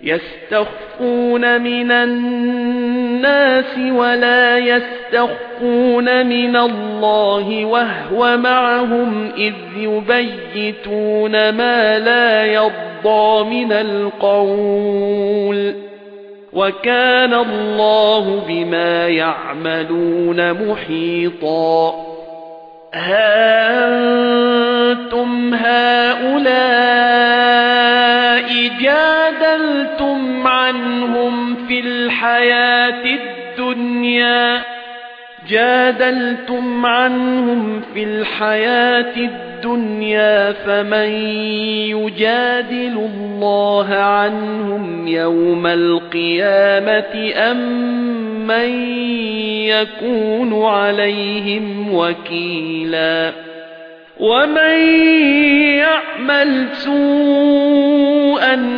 يستخفون من الناس ولا يستخفون من الله وهو معهم إذ يبيتون ما لا يرضى من القول وكان الله بما يعملون محيطا هانتم هؤلاء جادلتم عنهم في الحياة الدنيا جادلتم عنهم في الحياة الدنيا فمن يجادل الله عنهم يوم القيامة أم من يكون عليهم وكيلا؟ ومن يعمل سوءا